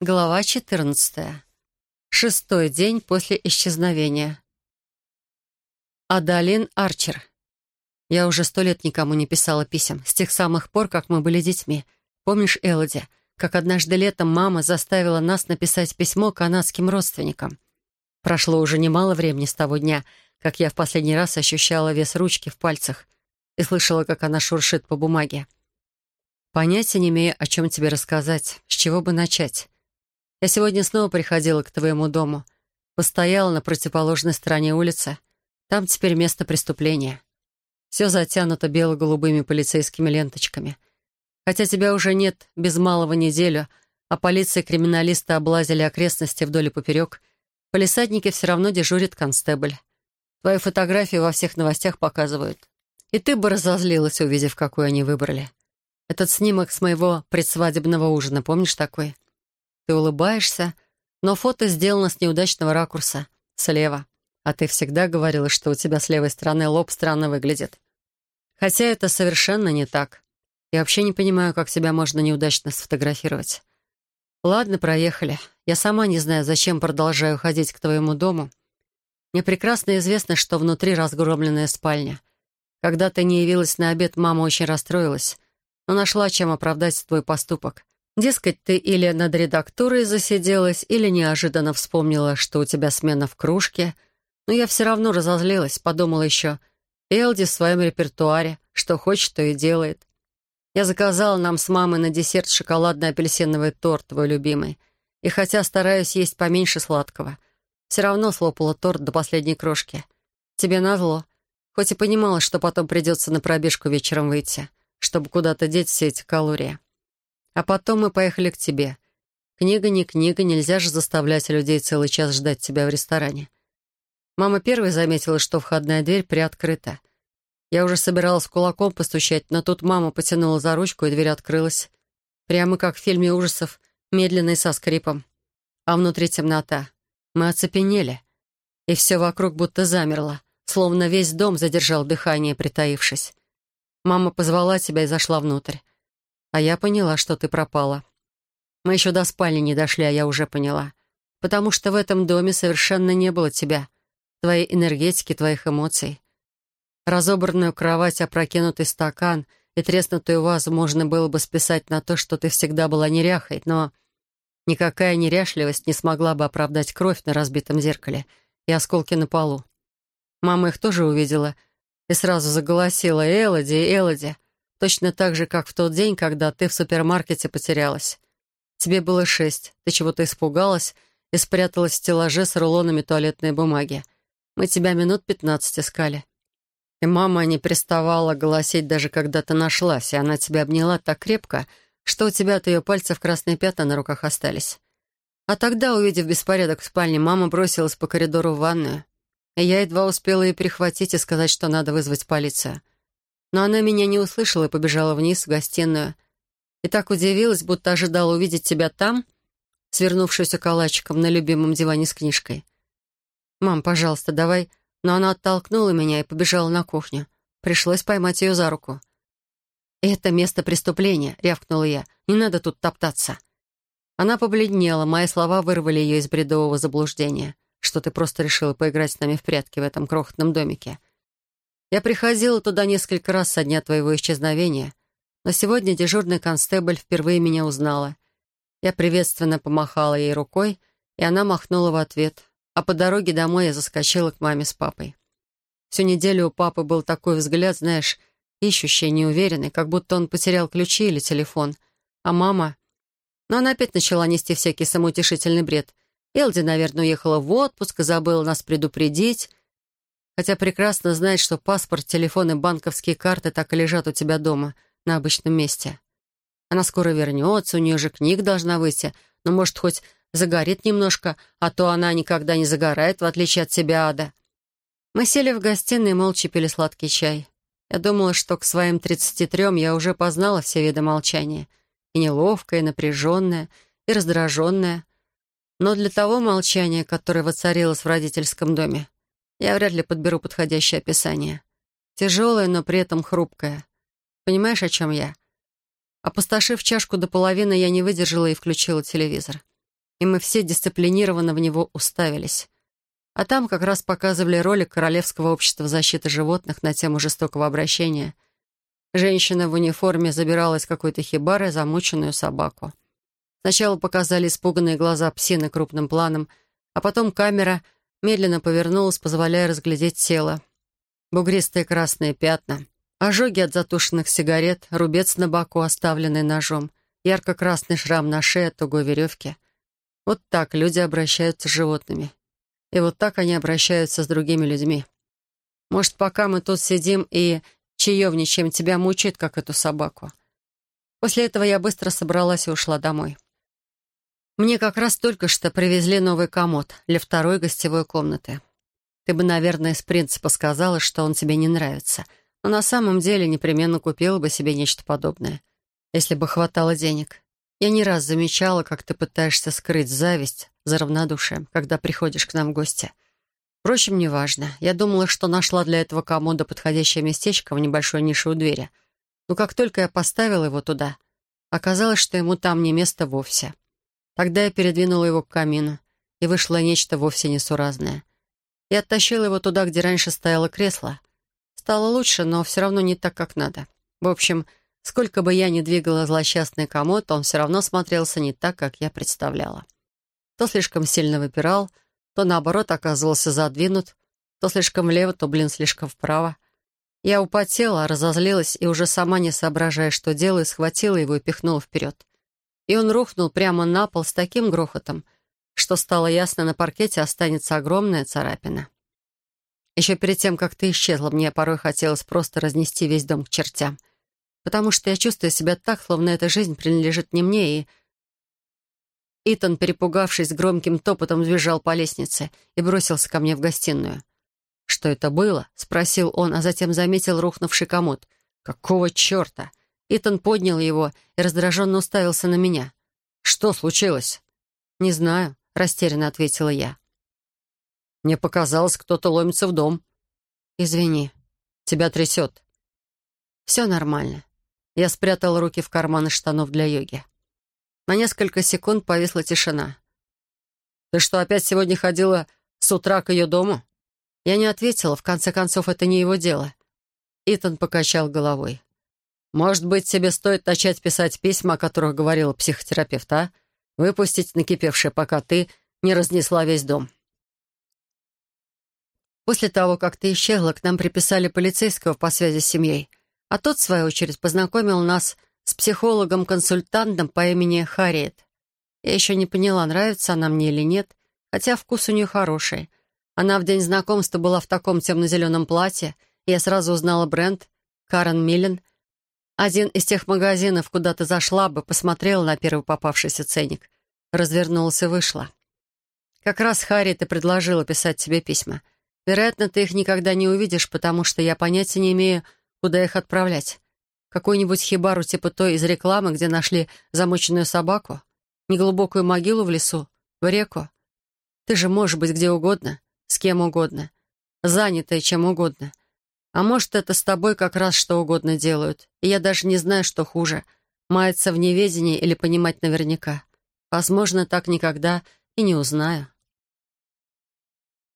Глава 14. Шестой день после исчезновения. Адалин Арчер. Я уже сто лет никому не писала писем, с тех самых пор, как мы были детьми. Помнишь, Элоди, как однажды летом мама заставила нас написать письмо канадским родственникам? Прошло уже немало времени с того дня, как я в последний раз ощущала вес ручки в пальцах и слышала, как она шуршит по бумаге. Понятия не имею, о чем тебе рассказать, с чего бы начать. Я сегодня снова приходила к твоему дому. Постояла на противоположной стороне улицы. Там теперь место преступления. Все затянуто бело-голубыми полицейскими ленточками. Хотя тебя уже нет без малого неделю, а полиция и криминалисты облазили окрестности вдоль и поперек, полисадники все равно дежурит констебль. Твои фотографии во всех новостях показывают. И ты бы разозлилась, увидев, какую они выбрали. Этот снимок с моего предсвадебного ужина, помнишь такой? Ты улыбаешься, но фото сделано с неудачного ракурса, слева. А ты всегда говорила, что у тебя с левой стороны лоб странно выглядит. Хотя это совершенно не так. Я вообще не понимаю, как себя можно неудачно сфотографировать. Ладно, проехали. Я сама не знаю, зачем продолжаю ходить к твоему дому. Мне прекрасно известно, что внутри разгромленная спальня. Когда ты не явилась на обед, мама очень расстроилась, но нашла, чем оправдать твой поступок. Дескать, ты или над редактурой засиделась, или неожиданно вспомнила, что у тебя смена в кружке. Но я все равно разозлилась, подумала еще. Элди в своем репертуаре, что хочет, то и делает. Я заказала нам с мамой на десерт шоколадный апельсиновый торт, твой любимый. И хотя стараюсь есть поменьше сладкого, все равно слопала торт до последней крошки. Тебе назло. Хоть и понимала, что потом придется на пробежку вечером выйти, чтобы куда-то деть все эти калории. А потом мы поехали к тебе. Книга не книга, нельзя же заставлять людей целый час ждать тебя в ресторане. Мама первой заметила, что входная дверь приоткрыта. Я уже собиралась кулаком постучать, но тут мама потянула за ручку, и дверь открылась. Прямо как в фильме ужасов, медленно и со скрипом. А внутри темнота. Мы оцепенели. И все вокруг будто замерло, словно весь дом задержал дыхание, притаившись. Мама позвала тебя и зашла внутрь. А я поняла, что ты пропала. Мы еще до спальни не дошли, а я уже поняла. Потому что в этом доме совершенно не было тебя, твоей энергетики, твоих эмоций. Разобранную кровать, опрокинутый стакан и треснутую вазу можно было бы списать на то, что ты всегда была неряхой, но никакая неряшливость не смогла бы оправдать кровь на разбитом зеркале и осколки на полу. Мама их тоже увидела и сразу заголосила «Элоди, Элоди!» Точно так же, как в тот день, когда ты в супермаркете потерялась. Тебе было шесть, ты чего-то испугалась и спряталась в стеллаже с рулонами туалетной бумаги. Мы тебя минут пятнадцать искали. И мама не приставала голосить, даже когда ты нашлась, и она тебя обняла так крепко, что у тебя от ее пальцев красные пятна на руках остались. А тогда, увидев беспорядок в спальне, мама бросилась по коридору в ванную. И я едва успела ее перехватить и сказать, что надо вызвать полицию. Но она меня не услышала и побежала вниз в гостиную. И так удивилась, будто ожидала увидеть тебя там, свернувшуюся калачиком на любимом диване с книжкой. «Мам, пожалуйста, давай...» Но она оттолкнула меня и побежала на кухню. Пришлось поймать ее за руку. «Это место преступления», — рявкнула я. «Не надо тут топтаться». Она побледнела, мои слова вырвали ее из бредового заблуждения, что ты просто решила поиграть с нами в прятки в этом крохотном домике. Я приходила туда несколько раз со дня твоего исчезновения, но сегодня дежурный констебль впервые меня узнала. Я приветственно помахала ей рукой, и она махнула в ответ, а по дороге домой я заскочила к маме с папой. Всю неделю у папы был такой взгляд, знаешь, ищущий, неуверенный, как будто он потерял ключи или телефон. А мама... Но она опять начала нести всякий самоутешительный бред. Элди, наверное, уехала в отпуск и забыла нас предупредить хотя прекрасно знает, что паспорт, телефон и банковские карты так и лежат у тебя дома, на обычном месте. Она скоро вернется, у нее же книг должна выйти, но, может, хоть загорит немножко, а то она никогда не загорает, в отличие от себя, Ада. Мы сели в гостиной и молча пили сладкий чай. Я думала, что к своим тридцати трем я уже познала все виды молчания. И неловкое, и напряженное, и раздраженное. Но для того молчания, которое воцарилось в родительском доме, я вряд ли подберу подходящее описание. Тяжелое, но при этом хрупкое. Понимаешь, о чем я? Опустошив чашку до половины, я не выдержала и включила телевизор. и мы все дисциплинированно в него уставились. А там как раз показывали ролик Королевского общества защиты животных на тему жестокого обращения. Женщина в униформе забирала из какой-то хибары замученную собаку. Сначала показали испуганные глаза псины крупным планом, а потом камера медленно повернулась, позволяя разглядеть тело. Бугристые красные пятна, ожоги от затушенных сигарет, рубец на боку, оставленный ножом, ярко-красный шрам на шее от тугой веревки. Вот так люди обращаются с животными. И вот так они обращаются с другими людьми. Может, пока мы тут сидим и чаевничаем, тебя мучает, как эту собаку. После этого я быстро собралась и ушла домой. Мне как раз только что привезли новый комод для второй гостевой комнаты. Ты бы, наверное, из принципа сказала, что он тебе не нравится, но на самом деле непременно купила бы себе нечто подобное, если бы хватало денег. Я не раз замечала, как ты пытаешься скрыть зависть за равнодушием, когда приходишь к нам в гости. Впрочем, неважно. Я думала, что нашла для этого комода подходящее местечко в небольшой нише у двери. Но как только я поставила его туда, оказалось, что ему там не место вовсе. Тогда я передвинула его к камину, и вышло нечто вовсе несуразное. Я оттащила его туда, где раньше стояло кресло. Стало лучше, но все равно не так, как надо. В общем, Сколько бы я ни двигала злосчастный комод, он все равно смотрелся не так, как я представляла. То слишком сильно выпирал, то, наоборот, оказывался задвинут, то слишком влево, то, блин, слишком вправо. Я употела, разозлилась и уже сама не соображая, что делаю, схватила его и пихнула вперед. И он рухнул прямо на пол с таким грохотом, что стало ясно, на паркете останется огромная царапина. Еще перед тем, как ты исчезла, мне порой хотелось просто разнести весь дом к чертям — потому что я чувствую себя так, словно эта жизнь принадлежит не мне, и... Итан, перепугавшись, громким топотом сбежал по лестнице и бросился ко мне в гостиную. «Что это было?» — спросил он, а затем заметил рухнувший комод. «Какого черта?» Итан поднял его и раздраженно уставился на меня. «Что случилось?» «Не знаю», — растерянно ответила я. «Мне показалось, кто-то ломится в дом». «Извини, тебя трясет». «Все нормально. Я спрятал руки в карманы штанов для йоги. На несколько секунд повисла тишина. «Ты что, опять сегодня ходила с утра к ее дому?» Я не ответила, в конце концов, это не его дело. Итан покачал головой. «Может быть, тебе стоит начать писать письма, о которых говорила психотерапевт, а? Выпустить накипевшее, пока ты не разнесла весь дом». После того, как ты исчезла, к нам приписали полицейского по связи с семьей. А тот, в свою очередь, познакомил нас с психологом-консультантом по имени Харриет. Я еще не поняла, нравится она мне или нет, хотя вкус у нее хороший. Она в день знакомства была в таком темно-зеленом платье, и я сразу узнала бренд Карен Миллен. Один из тех магазинов, куда ты зашла бы, посмотрела на первый попавшийся ценник, развернулась и вышла. Как раз Харриет и предложила писать тебе письма. Вероятно, ты их никогда не увидишь, потому что я понятия не имею, Куда их отправлять? Какую-нибудь хибару типа той из рекламы, где нашли замоченную собаку? Неглубокую могилу в лесу? В реку? Ты же можешь быть где угодно, с кем угодно, занятая чем угодно. А может, это с тобой как раз что угодно делают. И я даже не знаю, что хуже — маяться в неведении или понимать наверняка. Возможно, так никогда и не узнаю.